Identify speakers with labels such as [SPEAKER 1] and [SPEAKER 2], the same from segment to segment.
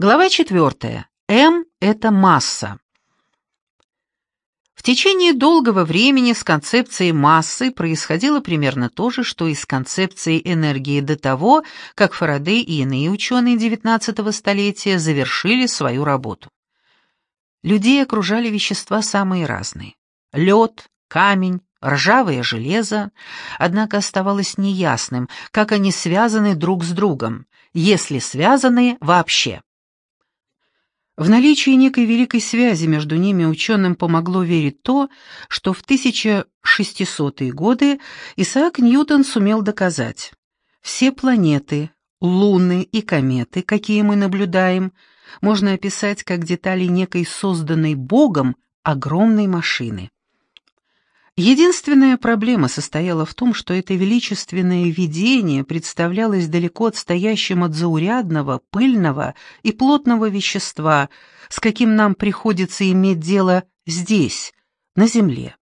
[SPEAKER 1] Глава четвертая. М – это масса. В течение долгого времени с концепцией массы происходило примерно то же, что и с концепцией энергии до того, как Фарадей и иные ученые XIX столетия завершили свою работу. Людей окружали вещества самые разные. Лед, камень, ржавое железо, однако оставалось неясным, как они связаны друг с другом, если связаны вообще. В наличии некой великой связи между ними ученым помогло верить то, что в 1600-е годы Исаак Ньютон сумел доказать. Все планеты, луны и кометы, какие мы наблюдаем, можно описать как детали некой созданной Богом огромной машины. Единственная проблема состояла в том, что это величественное видение представлялось далеко отстоящим от заурядного, пыльного и плотного вещества, с каким нам приходится иметь дело здесь, на Земле.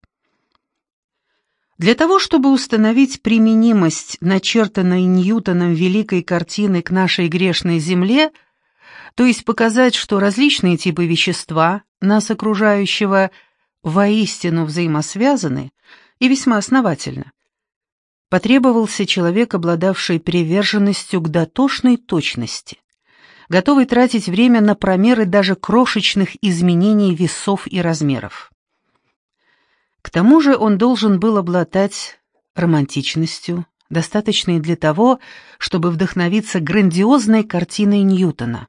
[SPEAKER 1] Для того, чтобы установить применимость начертанной Ньютоном великой картины к нашей грешной Земле, то есть показать, что различные типы вещества, нас окружающего – воистину взаимосвязаны и весьма основательно. Потребовался человек, обладавший приверженностью к дотошной точности, готовый тратить время на промеры даже крошечных изменений весов и размеров. К тому же он должен был обладать романтичностью, достаточной для того, чтобы вдохновиться грандиозной картиной Ньютона.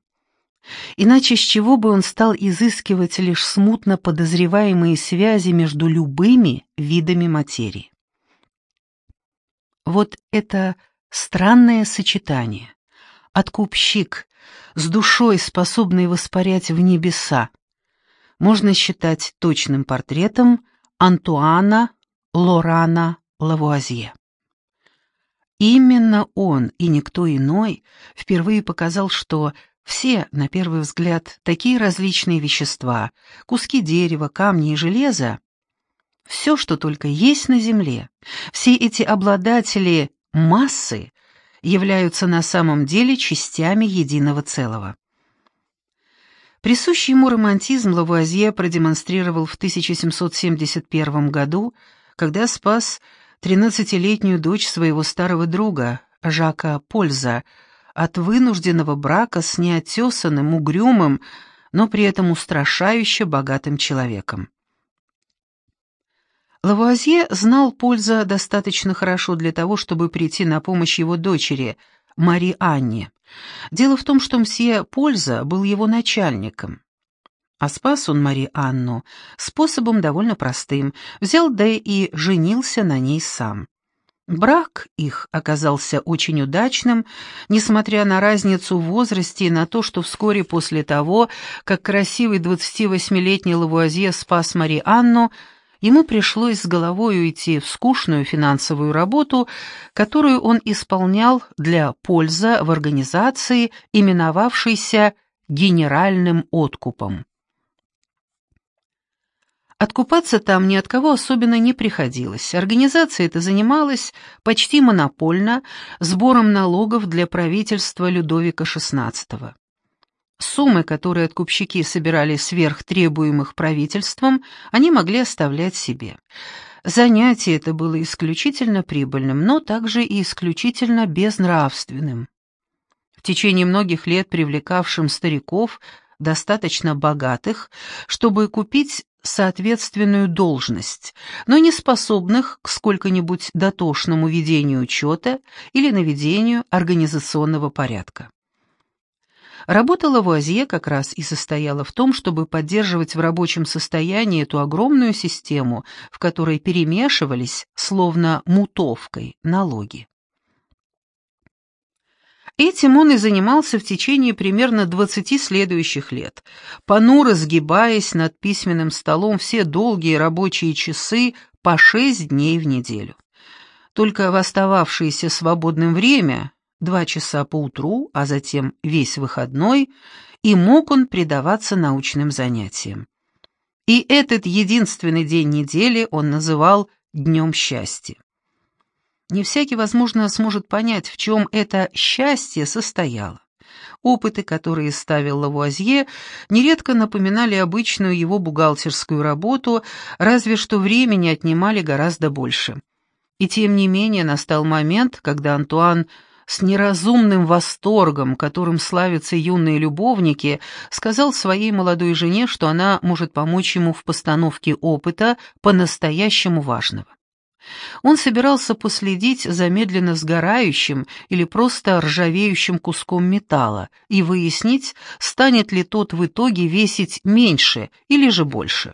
[SPEAKER 1] Иначе с чего бы он стал изыскивать лишь смутно подозреваемые связи между любыми видами материи? Вот это странное сочетание. Откупщик, с душой, способный воспарять в небеса, можно считать точным портретом Антуана Лорана Лавуазье. Именно он и никто иной впервые показал, что все, на первый взгляд, такие различные вещества, куски дерева, камни и железа, все, что только есть на Земле, все эти обладатели массы являются на самом деле частями единого целого. Присущий ему романтизм Лавуазье продемонстрировал в 1771 году, когда спас 13-летнюю дочь своего старого друга, Жака Польза, от вынужденного брака с неотесанным, угрюмым, но при этом устрашающе богатым человеком. Лавуазье знал Польза достаточно хорошо для того, чтобы прийти на помощь его дочери, Мари Анне. Дело в том, что мсье Польза был его начальником. А спас он Мари Анну способом довольно простым, взял да и женился на ней сам. Брак их оказался очень удачным, несмотря на разницу в возрасте и на то, что вскоре после того, как красивый 28-летний Лавуазье спас Мари Анну, ему пришлось с головой уйти в скучную финансовую работу, которую он исполнял для польза в организации, именовавшейся «генеральным откупом». Откупаться там ни от кого особенно не приходилось. Организация эта занималась почти монопольно сбором налогов для правительства Людовика XVI. Суммы, которые откупщики собирали сверх требуемых правительством, они могли оставлять себе. Занятие это было исключительно прибыльным, но также и исключительно безнравственным. В течение многих лет привлекавшим стариков, достаточно богатых, чтобы купить соответственную должность, но не способных к сколько-нибудь дотошному ведению учета или наведению организационного порядка. Работа Лавуазье как раз и состояла в том, чтобы поддерживать в рабочем состоянии эту огромную систему, в которой перемешивались, словно мутовкой, налоги. Этим он и занимался в течение примерно двадцати следующих лет, понуро сгибаясь над письменным столом все долгие рабочие часы по шесть дней в неделю. Только в остававшееся свободное время, два часа по утру, а затем весь выходной, и мог он предаваться научным занятиям. И этот единственный день недели он называл «днем счастья». Не всякий, возможно, сможет понять, в чем это счастье состояло. Опыты, которые ставил Лавуазье, нередко напоминали обычную его бухгалтерскую работу, разве что времени отнимали гораздо больше. И тем не менее настал момент, когда Антуан с неразумным восторгом, которым славятся юные любовники, сказал своей молодой жене, что она может помочь ему в постановке опыта по-настоящему важного. Он собирался последить за медленно сгорающим или просто ржавеющим куском металла и выяснить, станет ли тот в итоге весить меньше или же больше.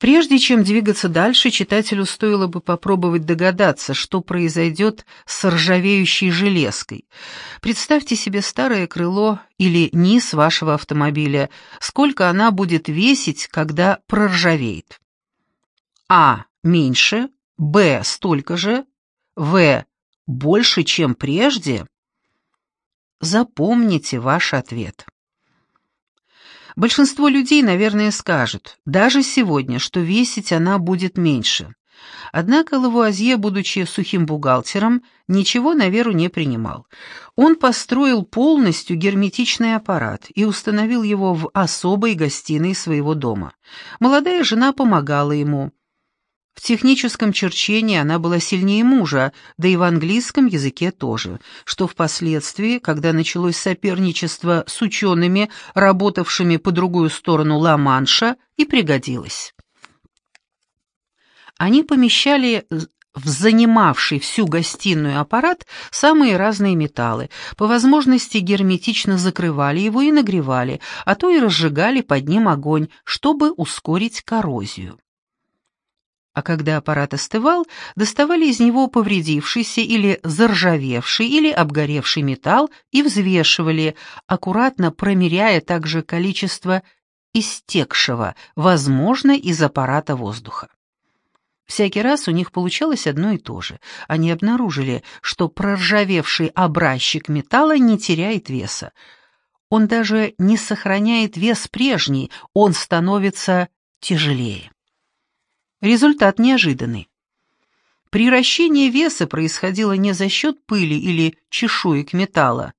[SPEAKER 1] Прежде чем двигаться дальше, читателю стоило бы попробовать догадаться, что произойдет с ржавеющей железкой. Представьте себе старое крыло или низ вашего автомобиля, сколько она будет весить, когда проржавеет. А меньше, Б столько же, В больше, чем прежде. Запомните ваш ответ. Большинство людей, наверное, скажут, даже сегодня, что весить она будет меньше. Однако Лавуазье, будучи сухим бухгалтером, ничего на веру не принимал. Он построил полностью герметичный аппарат и установил его в особой гостиной своего дома. Молодая жена помогала ему. В техническом черчении она была сильнее мужа, да и в английском языке тоже, что впоследствии, когда началось соперничество с учеными, работавшими по другую сторону Ла-Манша, и пригодилось. Они помещали в занимавший всю гостиную аппарат самые разные металлы, по возможности герметично закрывали его и нагревали, а то и разжигали под ним огонь, чтобы ускорить коррозию а когда аппарат остывал, доставали из него повредившийся или заржавевший или обгоревший металл и взвешивали, аккуратно промеряя также количество истекшего, возможно, из аппарата воздуха. Всякий раз у них получалось одно и то же. Они обнаружили, что проржавевший образчик металла не теряет веса. Он даже не сохраняет вес прежний, он становится тяжелее. Результат неожиданный. Приращение веса происходило не за счет пыли или чешуек металла,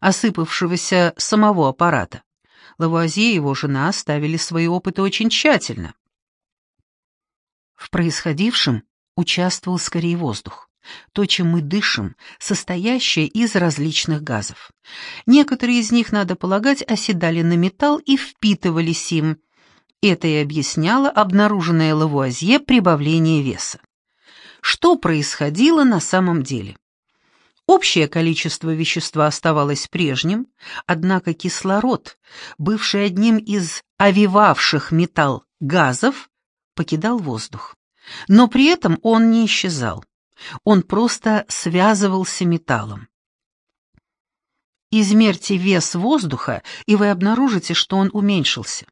[SPEAKER 1] осыпавшегося самого аппарата. Лавуазье и его жена оставили свои опыты очень тщательно. В происходившем участвовал скорее воздух. То, чем мы дышим, состоящее из различных газов. Некоторые из них, надо полагать, оседали на металл и впитывались им, это и объясняло обнаруженное Лавуазье прибавление веса. Что происходило на самом деле? Общее количество вещества оставалось прежним, однако кислород, бывший одним из овивавших металл газов, покидал воздух. Но при этом он не исчезал. Он просто связывался металлом. Измерьте вес воздуха, и вы обнаружите, что он уменьшился.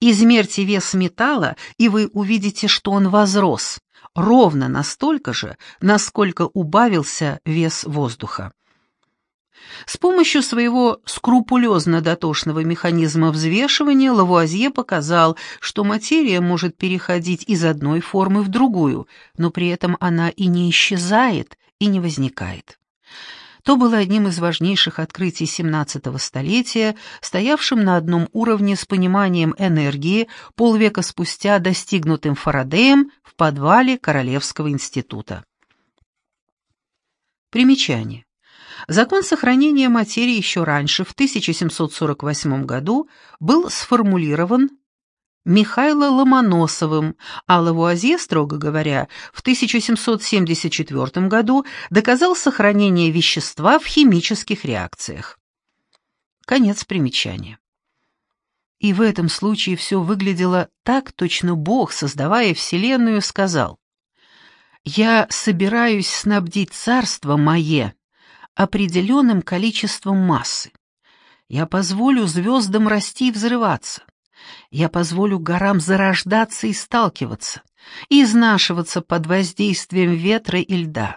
[SPEAKER 1] Измерьте вес металла, и вы увидите, что он возрос, ровно настолько же, насколько убавился вес воздуха. С помощью своего скрупулезно-дотошного механизма взвешивания Лавуазье показал, что материя может переходить из одной формы в другую, но при этом она и не исчезает, и не возникает то было одним из важнейших открытий XVII столетия, стоявшим на одном уровне с пониманием энергии, полвека спустя достигнутым Фарадеем в подвале Королевского института. Примечание. Закон сохранения материи еще раньше, в 1748 году, был сформулирован Михайло Ломоносовым, а Лавуазье, строго говоря, в 1774 году доказал сохранение вещества в химических реакциях. Конец примечания. И в этом случае все выглядело так, точно Бог, создавая Вселенную, сказал «Я собираюсь снабдить царство мое определенным количеством массы. Я позволю звездам расти и взрываться. Я позволю горам зарождаться и сталкиваться, и изнашиваться под воздействием ветра и льда.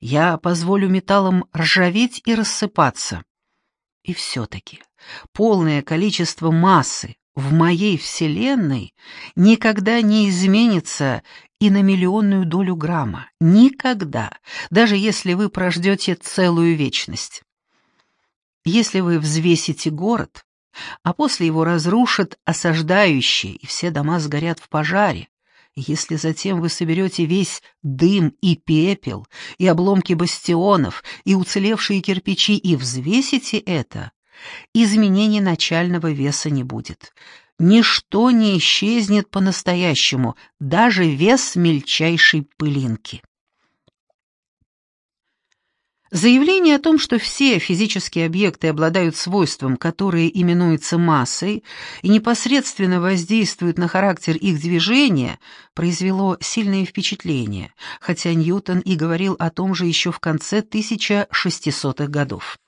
[SPEAKER 1] Я позволю металлам ржаветь и рассыпаться. И все-таки полное количество массы в моей Вселенной никогда не изменится и на миллионную долю грамма. Никогда, даже если вы прождете целую вечность. Если вы взвесите город, а после его разрушат осаждающие, и все дома сгорят в пожаре, если затем вы соберете весь дым и пепел, и обломки бастионов, и уцелевшие кирпичи, и взвесите это, изменения начального веса не будет. Ничто не исчезнет по-настоящему, даже вес мельчайшей пылинки. Заявление о том, что все физические объекты обладают свойством, которое именуется массой, и непосредственно воздействуют на характер их движения, произвело сильное впечатление, хотя Ньютон и говорил о том же еще в конце 1600-х годов.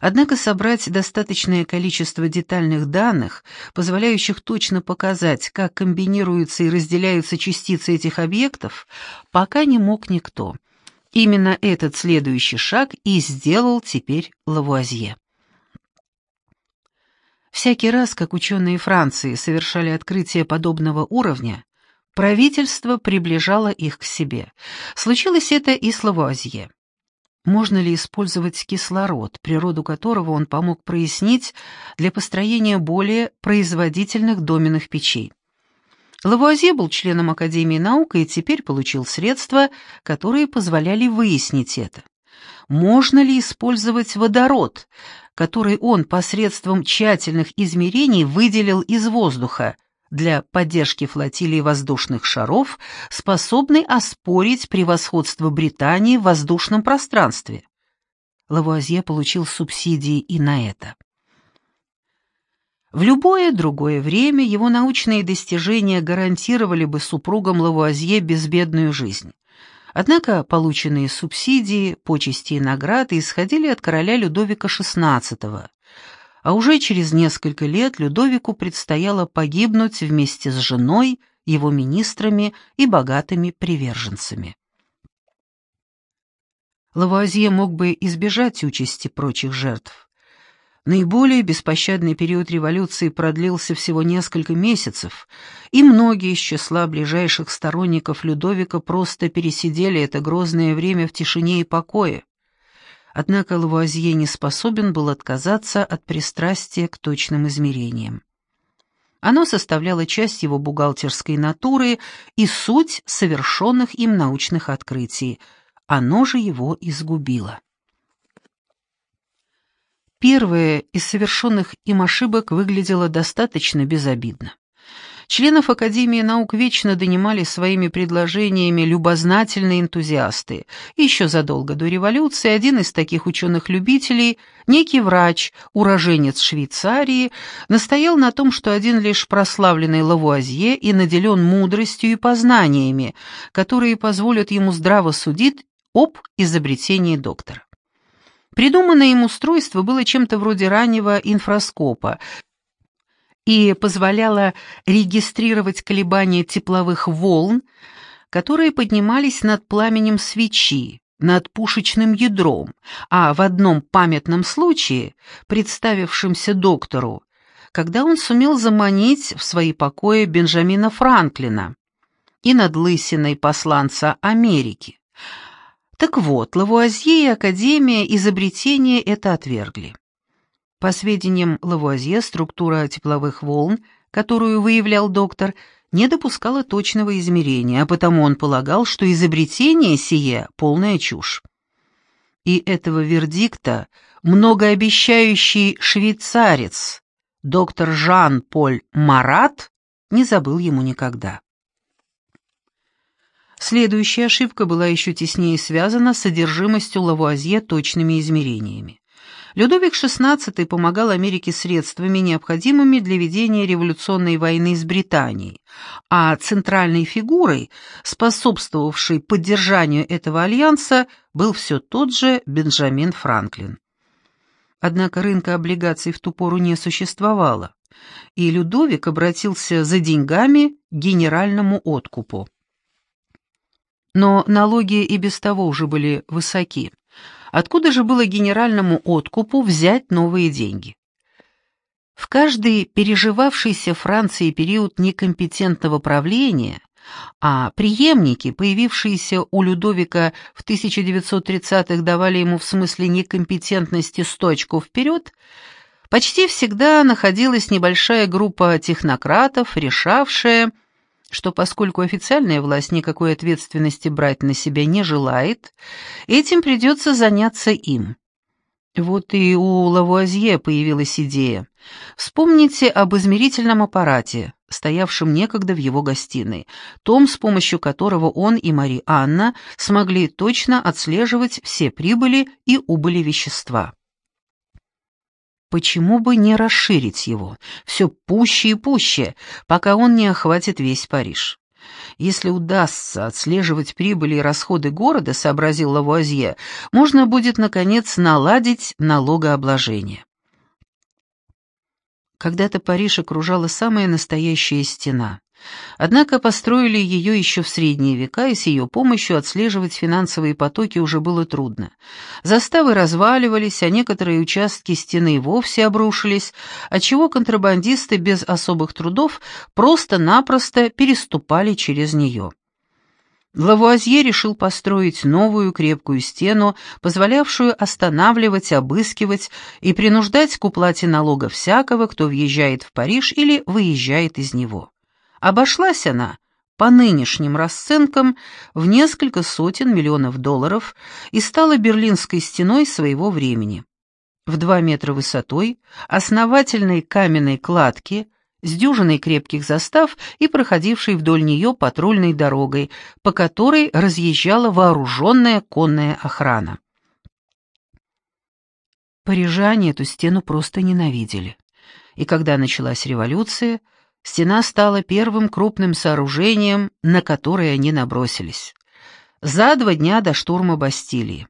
[SPEAKER 1] Однако собрать достаточное количество детальных данных, позволяющих точно показать, как комбинируются и разделяются частицы этих объектов, пока не мог никто. Именно этот следующий шаг и сделал теперь Лавуазье. Всякий раз, как ученые Франции совершали открытие подобного уровня, правительство приближало их к себе. Случилось это и с Лавуазье. Можно ли использовать кислород, природу которого он помог прояснить для построения более производительных доменных печей? Лавуазье был членом Академии наук и теперь получил средства, которые позволяли выяснить это. Можно ли использовать водород, который он посредством тщательных измерений выделил из воздуха, для поддержки флотилии воздушных шаров, способной оспорить превосходство Британии в воздушном пространстве? Лавуазье получил субсидии и на это. В любое другое время его научные достижения гарантировали бы супругам Лавуазье безбедную жизнь. Однако полученные субсидии, почести и награды исходили от короля Людовика XVI, а уже через несколько лет Людовику предстояло погибнуть вместе с женой, его министрами и богатыми приверженцами. Лавуазье мог бы избежать участи прочих жертв. Наиболее беспощадный период революции продлился всего несколько месяцев, и многие из числа ближайших сторонников Людовика просто пересидели это грозное время в тишине и покое. Однако Лавуазье не способен был отказаться от пристрастия к точным измерениям. Оно составляло часть его бухгалтерской натуры и суть совершенных им научных открытий. Оно же его изгубило. Первая из совершенных им ошибок выглядела достаточно безобидно. Членов Академии наук вечно донимали своими предложениями любознательные энтузиасты. еще задолго до революции один из таких ученых-любителей, некий врач, уроженец Швейцарии, настоял на том, что один лишь прославленный Лавуазье и наделен мудростью и познаниями, которые позволят ему здраво судить об изобретении доктора. Придуманное им устройство было чем-то вроде раннего инфраскопа и позволяло регистрировать колебания тепловых волн, которые поднимались над пламенем свечи, над пушечным ядром, а в одном памятном случае, представившемся доктору, когда он сумел заманить в свои покои Бенджамина Франклина и над лысиной посланца Америки. Так вот, Лавуазье и Академия изобретения это отвергли. По сведениям Лавуазье, структура тепловых волн, которую выявлял доктор, не допускала точного измерения, а потому он полагал, что изобретение сие — полная чушь. И этого вердикта многообещающий швейцарец, доктор Жан-Поль Марат, не забыл ему никогда. Следующая ошибка была еще теснее связана с содержимостью Лавуазье точными измерениями. Людовик XVI помогал Америке средствами, необходимыми для ведения революционной войны с Британией, а центральной фигурой, способствовавшей поддержанию этого альянса, был все тот же Бенджамин Франклин. Однако рынка облигаций в ту пору не существовало, и Людовик обратился за деньгами к генеральному откупу. Но налоги и без того уже были высоки. Откуда же было генеральному откупу взять новые деньги? В каждый переживавшийся Франции период некомпетентного правления а преемники, появившиеся у Людовика в 1930-х, давали ему в смысле некомпетентности сточку вперед, почти всегда находилась небольшая группа технократов, решавшая, что поскольку официальная власть никакой ответственности брать на себя не желает, этим придется заняться им. Вот и у Лавуазье появилась идея. Вспомните об измерительном аппарате, стоявшем некогда в его гостиной, том, с помощью которого он и Мари Анна смогли точно отслеживать все прибыли и убыли вещества. Почему бы не расширить его, все пуще и пуще, пока он не охватит весь Париж? Если удастся отслеживать прибыли и расходы города, сообразил Лавуазье, можно будет, наконец, наладить налогообложение. Когда-то Париж окружала самая настоящая стена. Однако построили ее еще в средние века, и с ее помощью отслеживать финансовые потоки уже было трудно. Заставы разваливались, а некоторые участки стены вовсе обрушились, отчего контрабандисты без особых трудов просто-напросто переступали через нее. Лавуазье решил построить новую крепкую стену, позволявшую останавливать, обыскивать и принуждать к уплате налога всякого, кто въезжает в Париж или выезжает из него. Обошлась она по нынешним расценкам в несколько сотен миллионов долларов и стала Берлинской стеной своего времени. В два метра высотой, основательной каменной кладки, с дюжиной крепких застав и проходившей вдоль нее патрульной дорогой, по которой разъезжала вооруженная конная охрана. Парижане эту стену просто ненавидели. И когда началась революция, Стена стала первым крупным сооружением, на которое они набросились. За два дня до штурма Бастилии.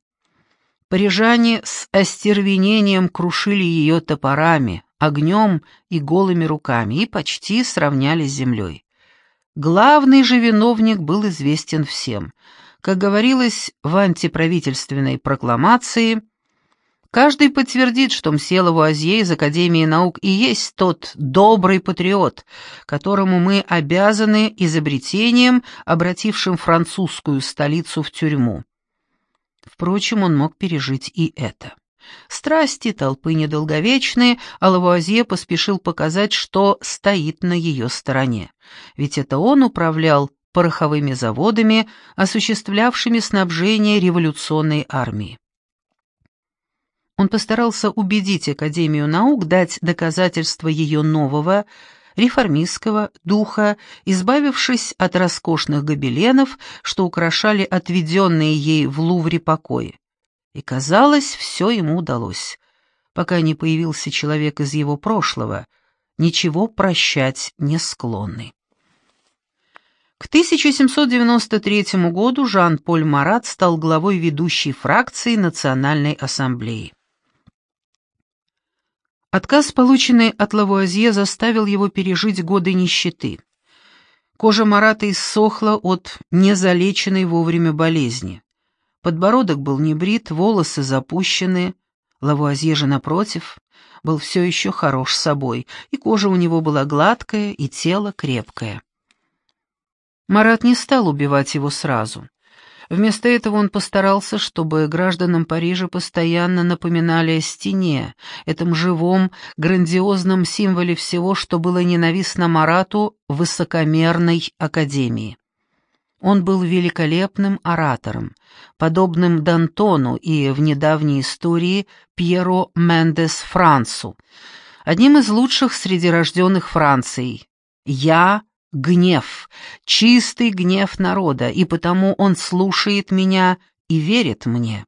[SPEAKER 1] Парижане с остервенением крушили ее топорами, огнем и голыми руками и почти сравняли с землей. Главный же виновник был известен всем. Как говорилось в антиправительственной прокламации – Каждый подтвердит, что Мсела Вуазье из Академии наук и есть тот добрый патриот, которому мы обязаны изобретением, обратившим французскую столицу в тюрьму. Впрочем, он мог пережить и это. Страсти толпы недолговечные, а Лавуазье поспешил показать, что стоит на ее стороне. Ведь это он управлял пороховыми заводами, осуществлявшими снабжение революционной армии. Он постарался убедить Академию наук дать доказательства ее нового, реформистского духа, избавившись от роскошных гобеленов, что украшали отведенные ей в Лувре покои. И, казалось, все ему удалось, пока не появился человек из его прошлого, ничего прощать не склонный. К 1793 году Жан-Поль Марат стал главой ведущей фракции Национальной ассамблеи. Отказ, полученный от Лавуазье, заставил его пережить годы нищеты. Кожа Марата иссохла от незалеченной вовремя болезни. Подбородок был небрит, волосы запущены. Лавуазье же, напротив, был все еще хорош собой, и кожа у него была гладкая, и тело крепкое. Марат не стал убивать его сразу. Вместо этого он постарался, чтобы гражданам Парижа постоянно напоминали о стене, этом живом, грандиозном символе всего, что было ненавистно Марату высокомерной академии. Он был великолепным оратором, подобным Д'Антону и в недавней истории Пьеро Мендес Франсу, одним из лучших среди рожденных Францией. «Я гнев, чистый гнев народа, и потому он слушает меня и верит мне.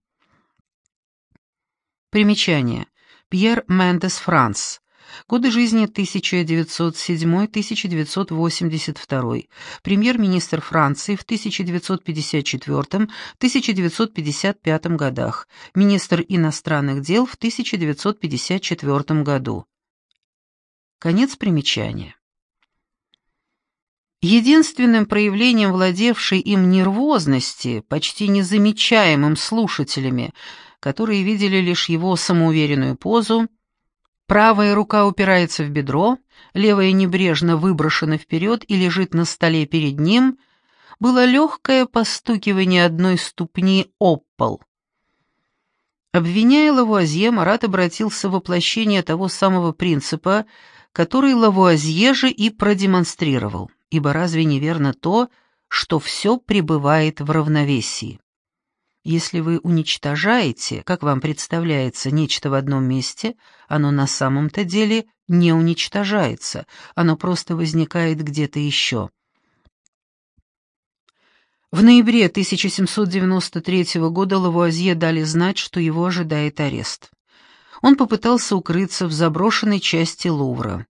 [SPEAKER 1] Примечание. Пьер Мендес Франс. Годы жизни 1907-1982. Премьер-министр Франции в 1954-1955 годах. Министр иностранных дел в 1954 году. Конец примечания. Единственным проявлением владевшей им нервозности, почти незамечаемым слушателями, которые видели лишь его самоуверенную позу, правая рука упирается в бедро, левая небрежно выброшена вперед и лежит на столе перед ним, было легкое постукивание одной ступни об пол. Обвиняя Лавуазье, Марат обратился в воплощение того самого принципа, который Лавуазье же и продемонстрировал, ибо разве неверно то, что все пребывает в равновесии? Если вы уничтожаете, как вам представляется, нечто в одном месте, оно на самом-то деле не уничтожается, оно просто возникает где-то еще. В ноябре 1793 года Лавуазье дали знать, что его ожидает арест. Он попытался укрыться в заброшенной части Лувра.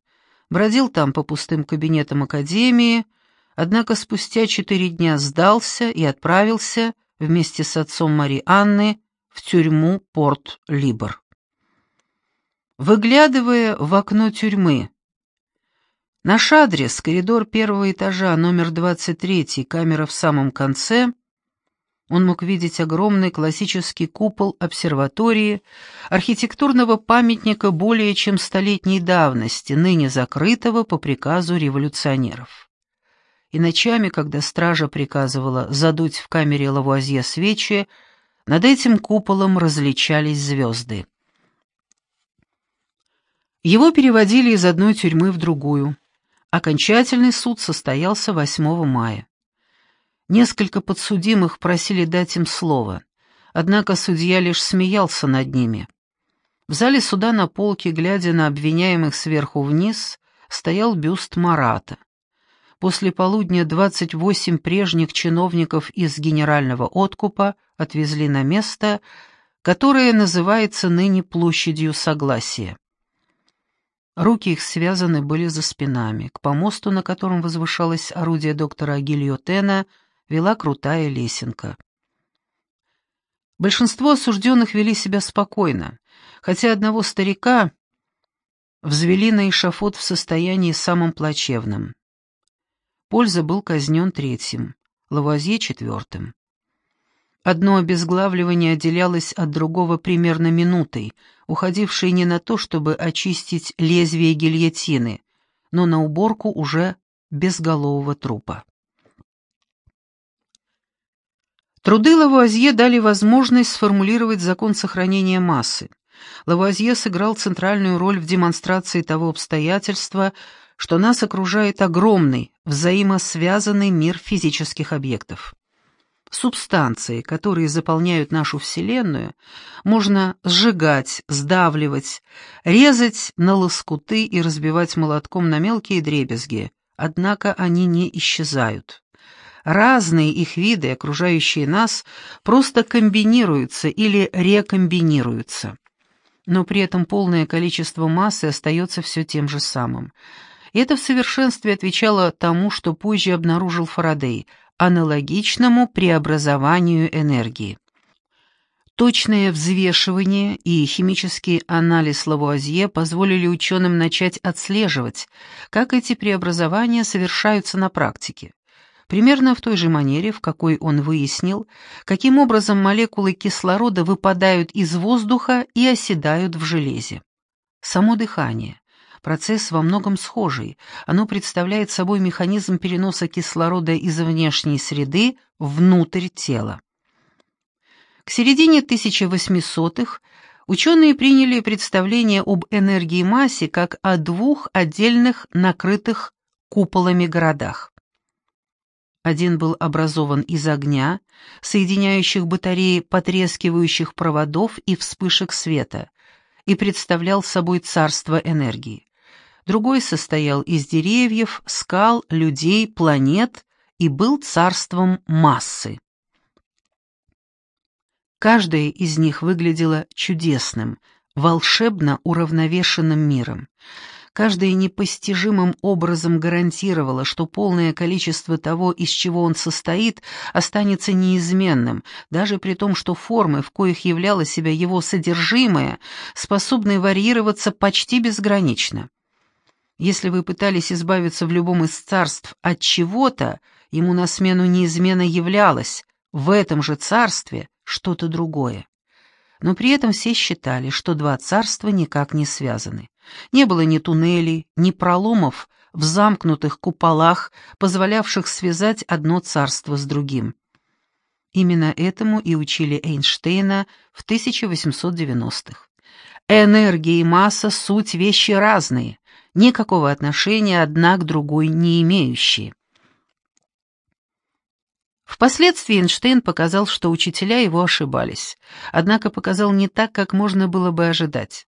[SPEAKER 1] Бродил там по пустым кабинетам Академии, однако спустя четыре дня сдался и отправился вместе с отцом Мари Анны в тюрьму Порт-Либор. Выглядывая в окно тюрьмы, наш адрес, коридор первого этажа, номер 23, камера в самом конце, он мог видеть огромный классический купол обсерватории, архитектурного памятника более чем столетней давности, ныне закрытого по приказу революционеров и ночами, когда стража приказывала задуть в камере Лавуазье свечи, над этим куполом различались звезды. Его переводили из одной тюрьмы в другую. Окончательный суд состоялся 8 мая. Несколько подсудимых просили дать им слово, однако судья лишь смеялся над ними. В зале суда на полке, глядя на обвиняемых сверху вниз, стоял бюст Марата. После полудня 28 прежних чиновников из генерального откупа отвезли на место, которое называется ныне площадью Согласия. Руки их связаны были за спинами. К помосту, на котором возвышалось орудие доктора Гильотена, вела крутая лесенка. Большинство осужденных вели себя спокойно, хотя одного старика взвели на эшафот в состоянии самым плачевным. Польза был казнен третьим, Лавуазье — четвертым. Одно обезглавливание отделялось от другого примерно минутой, уходившей не на то, чтобы очистить лезвие гильотины, но на уборку уже безголового трупа. Труды Лавуазье дали возможность сформулировать закон сохранения массы. Лавуазье сыграл центральную роль в демонстрации того обстоятельства, что нас окружает огромный, взаимосвязанный мир физических объектов. Субстанции, которые заполняют нашу Вселенную, можно сжигать, сдавливать, резать на лоскуты и разбивать молотком на мелкие дребезги, однако они не исчезают. Разные их виды, окружающие нас, просто комбинируются или рекомбинируются. Но при этом полное количество массы остается все тем же самым – и это в совершенстве отвечало тому, что позже обнаружил Фарадей, аналогичному преобразованию энергии. Точное взвешивание и химический анализ Лавуазье позволили ученым начать отслеживать, как эти преобразования совершаются на практике. Примерно в той же манере, в какой он выяснил, каким образом молекулы кислорода выпадают из воздуха и оседают в железе. Само дыхание, Процесс во многом схожий. Оно представляет собой механизм переноса кислорода из внешней среды внутрь тела. К середине 1800-х ученые приняли представление об энергии массе как о двух отдельных накрытых куполами городах. Один был образован из огня, соединяющих батареи потрескивающих проводов и вспышек света, и представлял собой царство энергии другой состоял из деревьев, скал, людей, планет и был царством массы. Каждая из них выглядела чудесным, волшебно уравновешенным миром. Каждая непостижимым образом гарантировала, что полное количество того, из чего он состоит, останется неизменным, даже при том, что формы, в коих являло себя его содержимое, способны варьироваться почти безгранично. Если вы пытались избавиться в любом из царств от чего-то, ему на смену неизменно являлось в этом же царстве что-то другое. Но при этом все считали, что два царства никак не связаны. Не было ни туннелей, ни проломов в замкнутых куполах, позволявших связать одно царство с другим. Именно этому и учили Эйнштейна в 1890-х. Энергия и масса — суть вещи разные, никакого отношения одна к другой не имеющие. Впоследствии Эйнштейн показал, что учителя его ошибались, однако показал не так, как можно было бы ожидать.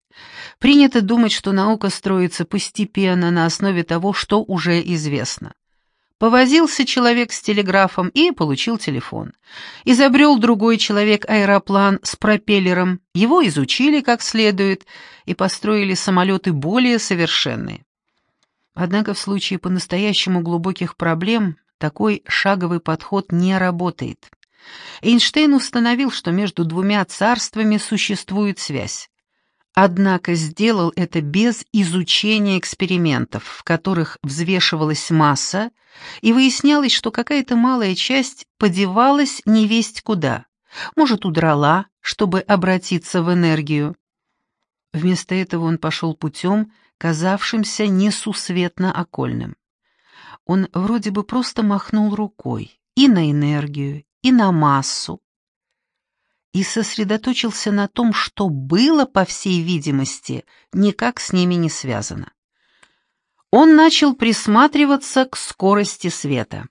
[SPEAKER 1] Принято думать, что наука строится постепенно на основе того, что уже известно. Повозился человек с телеграфом и получил телефон. Изобрел другой человек аэроплан с пропеллером, его изучили как следует и построили самолеты более совершенные. Однако в случае по-настоящему глубоких проблем такой шаговый подход не работает. Эйнштейн установил, что между двумя царствами существует связь. Однако сделал это без изучения экспериментов, в которых взвешивалась масса, и выяснялось, что какая-то малая часть подевалась невесть куда, может, удрала, чтобы обратиться в энергию. Вместо этого он пошел путем, казавшимся несусветно окольным. Он вроде бы просто махнул рукой и на энергию, и на массу, и сосредоточился на том, что было, по всей видимости, никак с ними не связано. Он начал присматриваться к скорости света.